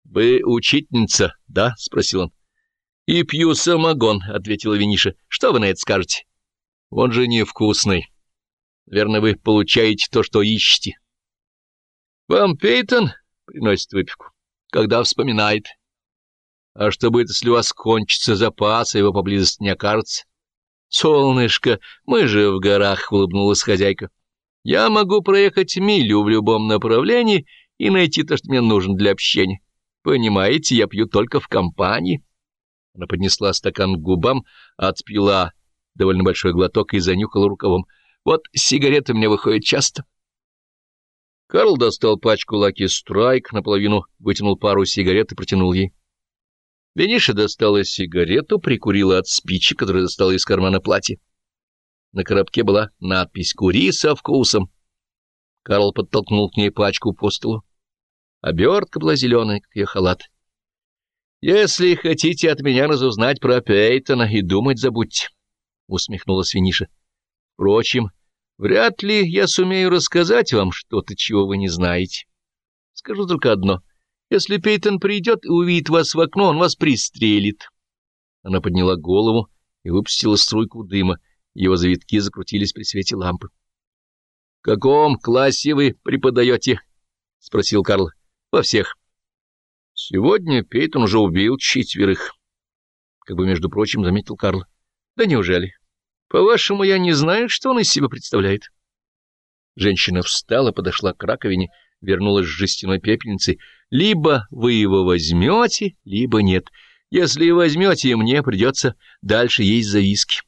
— Вы учительница, да? — спросил он. — И пью самогон, — ответила Виниша. — Что вы на это скажете? — Он же невкусный. Верно, вы получаете то, что ищете. — Вам Пейтон приносит выпивку, когда вспоминает. А что будет, если у вас кончится запас, а его поблизости не окажется? — Солнышко, мы же в горах, — улыбнулась хозяйка. — Я могу проехать милю в любом направлении и найти то, что мне нужно для общения. Понимаете, я пью только в компании. Она поднесла стакан к губам, отпила довольно большой глоток и занюхала рукавом. Вот сигареты мне выходят часто. Карл достал пачку Лаки Страйк, наполовину вытянул пару сигарет и протянул ей. Вениша достала сигарету, прикурила от спичи, которую достала из кармана платья. На коробке была надпись «Кури со вкусом». Карл подтолкнул к ней пачку по столу. Обертка была зеленая, как ее халат. «Если хотите от меня разузнать про Пейтона и думать забудьте», — усмехнулась Виниша. «Впрочем, вряд ли я сумею рассказать вам что-то, чего вы не знаете. Скажу только одно. Если Пейтон придет и увидит вас в окно, он вас пристрелит». Она подняла голову и выпустила струйку дыма. Его завитки закрутились при свете лампы. — В каком классе вы преподаете? — спросил Карл. — Во всех. Сегодня Пейтон уже убил четверых. Как бы, между прочим, заметил Карл. Да неужели? По-вашему, я не знаю, что он из себя представляет? Женщина встала, подошла к раковине, вернулась с жестяной пепельницей. Либо вы его возьмете, либо нет. Если возьмете, мне придется дальше есть зависки.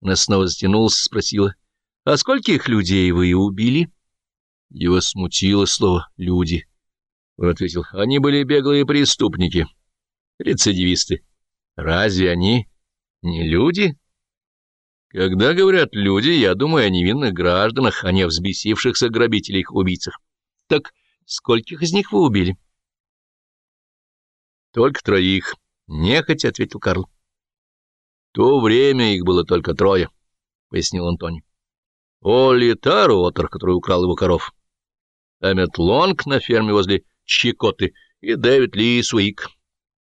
Она снова затянулась, спросила. — А скольких людей вы убили? Его смутило слово «люди». Он ответил, они были беглые преступники, рецидивисты. Разве они не люди? Когда говорят «люди», я думаю о невинных гражданах, а не о взбесившихся грабителях-убийцах. Так скольких из них вы убили? Только троих. Нехотя, — ответил Карл. В то время их было только трое, — пояснил Антони. Олли Таруотер, который украл его коров. Эммет Лонг на ферме возле Чикоты и Дэвид Ли Суик,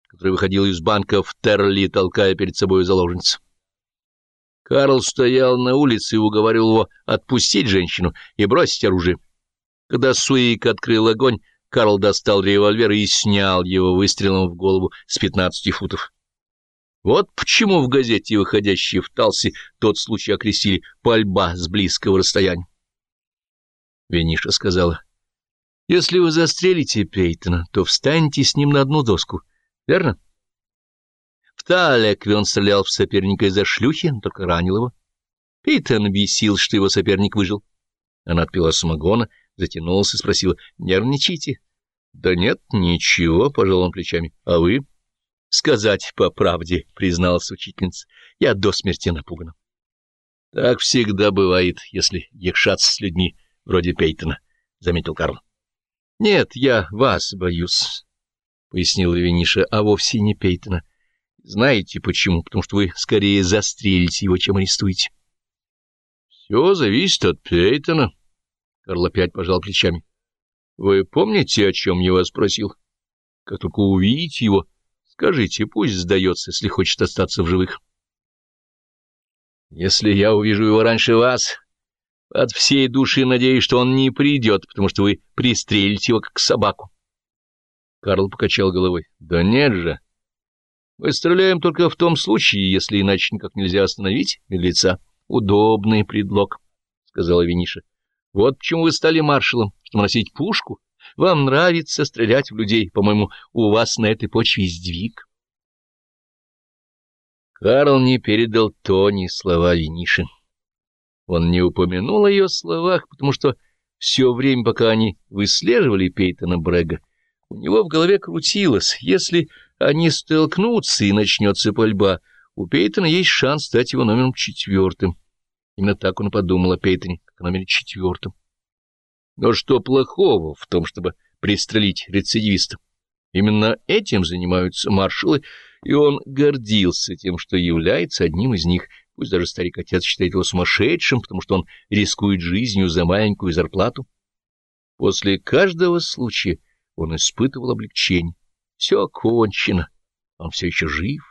который выходил из банка в Терли, толкая перед собой заложницу. Карл стоял на улице и уговаривал его отпустить женщину и бросить оружие. Когда Суик открыл огонь, Карл достал револьвер и снял его выстрелом в голову с пятнадцати футов. Вот почему в газете, выходящей в Талси, тот случай окрестили «пальба с близкого расстояния». Вениша сказала, если вы застрелите Пейтона, то встанете с ним на одну доску, верно? В Талекве стрелял в соперника из-за шлюхи, только ранил его. Пейтон бесил, что его соперник выжил. Она отпила самогона, затянулась и спросила, «Нервничайте?» «Да нет, ничего», — пожал он плечами. «А вы?» «Сказать по правде», — призналась учительница, — «я до смерти напугана». «Так всегда бывает, если якшаться с людьми вроде Пейтона», — заметил Карл. — Нет, я вас боюсь, — пояснила Вениша, — а вовсе не Пейтона. Знаете почему? Потому что вы скорее застрелите его, чем арестуете. — Все зависит от Пейтона, — Карл опять пожал плечами. — Вы помните, о чем я вас спросил? Как только увидите его, скажите, пусть сдается, если хочет остаться в живых. — Если я увижу его раньше вас, от всей души надеюсь, что он не придет, потому что вы пристрелите его, как собаку. Карл покачал головой. — Да нет же. Мы стреляем только в том случае, если иначе никак нельзя остановить беглеца. Удобный предлог, — сказала Виниша. — Вот почему вы стали маршалом, чтобы носить пушку. Вам нравится стрелять в людей. По-моему, у вас на этой почве сдвиг. Карл не передал Тони слова Виниши. Он не упомянул о ее словах, потому что все время, пока они выслеживали Пейтона Брэга, у него в голове крутилось, если они столкнутся и начнется пальба, у Пейтона есть шанс стать его номером четвертым. Именно так он подумал о Пейтоне, как о номере четвертом. Но что плохого в том, чтобы пристрелить рецидивиста? Именно этим занимаются маршалы, и он гордился тем, что является одним из них — Пусть даже старик-отец считает его сумасшедшим, потому что он рискует жизнью за маленькую зарплату. После каждого случая он испытывал облегчение. Все кончено, он все еще жив.